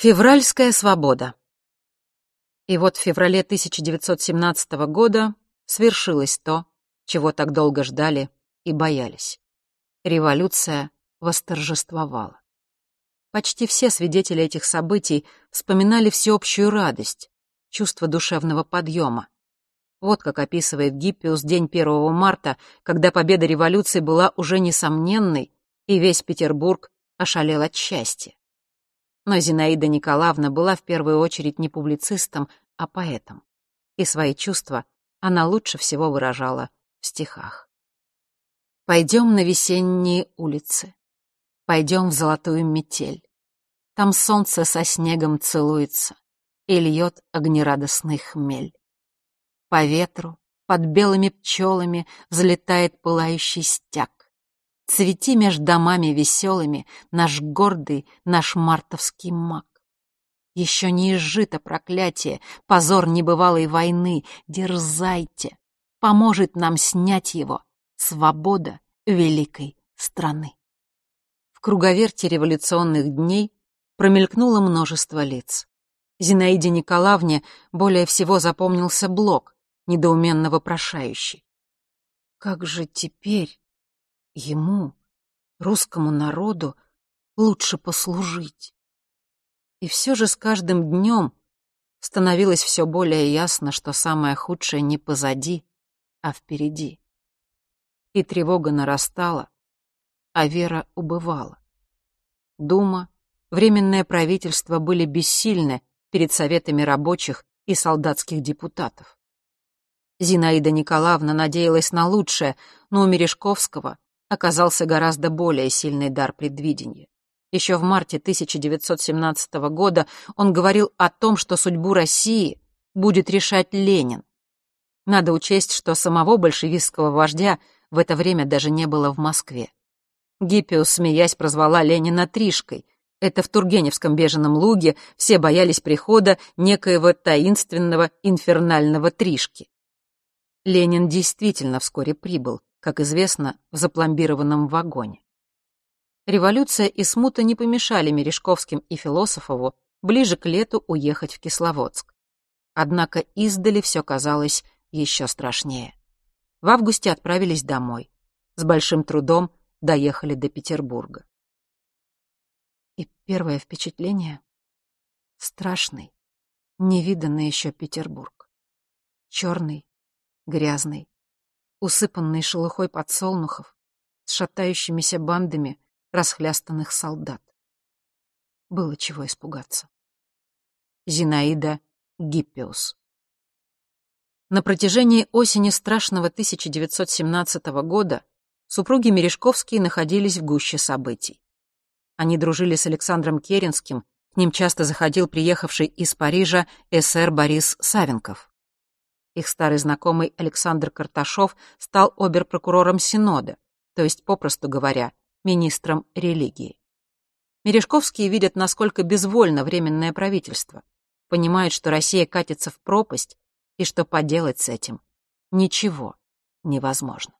Февральская свобода. И вот в феврале 1917 года свершилось то, чего так долго ждали и боялись. Революция восторжествовала. Почти все свидетели этих событий вспоминали всеобщую радость, чувство душевного подъема. Вот как описывает Гиппиус день 1 марта, когда победа революции была уже несомненной, и весь Петербург ошалел от счастья. Но Зинаида Николаевна была в первую очередь не публицистом, а поэтом. И свои чувства она лучше всего выражала в стихах. «Пойдем на весенние улицы, пойдем в золотую метель. Там солнце со снегом целуется и льет огнерадостный хмель. По ветру, под белыми пчелами, взлетает пылающий стяг. Цвети меж домами веселыми наш гордый, наш мартовский маг. Еще не изжито проклятие, позор небывалой войны. Дерзайте, поможет нам снять его свобода великой страны. В круговерте революционных дней промелькнуло множество лиц. Зинаиде Николаевне более всего запомнился блок, недоуменно вопрошающий. Как же теперь ему, русскому народу, лучше послужить. И все же с каждым днем становилось все более ясно, что самое худшее не позади, а впереди. И тревога нарастала, а вера убывала. Дума, Временное правительство были бессильны перед советами рабочих и солдатских депутатов. Зинаида Николаевна надеялась на лучшее, но у Мережковского оказался гораздо более сильный дар предвидения. Еще в марте 1917 года он говорил о том, что судьбу России будет решать Ленин. Надо учесть, что самого большевистского вождя в это время даже не было в Москве. Гиппиус, смеясь, прозвала Ленина Тришкой. Это в Тургеневском беженом луге все боялись прихода некоего таинственного инфернального Тришки. Ленин действительно вскоре прибыл, как известно, в запломбированном вагоне. Революция и смута не помешали Мережковским и Философову ближе к лету уехать в Кисловодск. Однако издали все казалось еще страшнее. В августе отправились домой. С большим трудом доехали до Петербурга. И первое впечатление — страшный, невиданный еще Петербург. Черный, грязный, усыпанный шелухой подсолнухов, с шатающимися бандами расхлястанных солдат. Было чего испугаться. Зинаида Гиппиус На протяжении осени страшного 1917 года супруги Мережковские находились в гуще событий. Они дружили с Александром Керенским, к ним часто заходил приехавший из Парижа эсэр Борис Савенков. Их старый знакомый Александр Карташов стал оберпрокурором Синода, то есть, попросту говоря, министром религии. Мережковские видят, насколько безвольно Временное правительство, понимают, что Россия катится в пропасть и что поделать с этим ничего невозможно.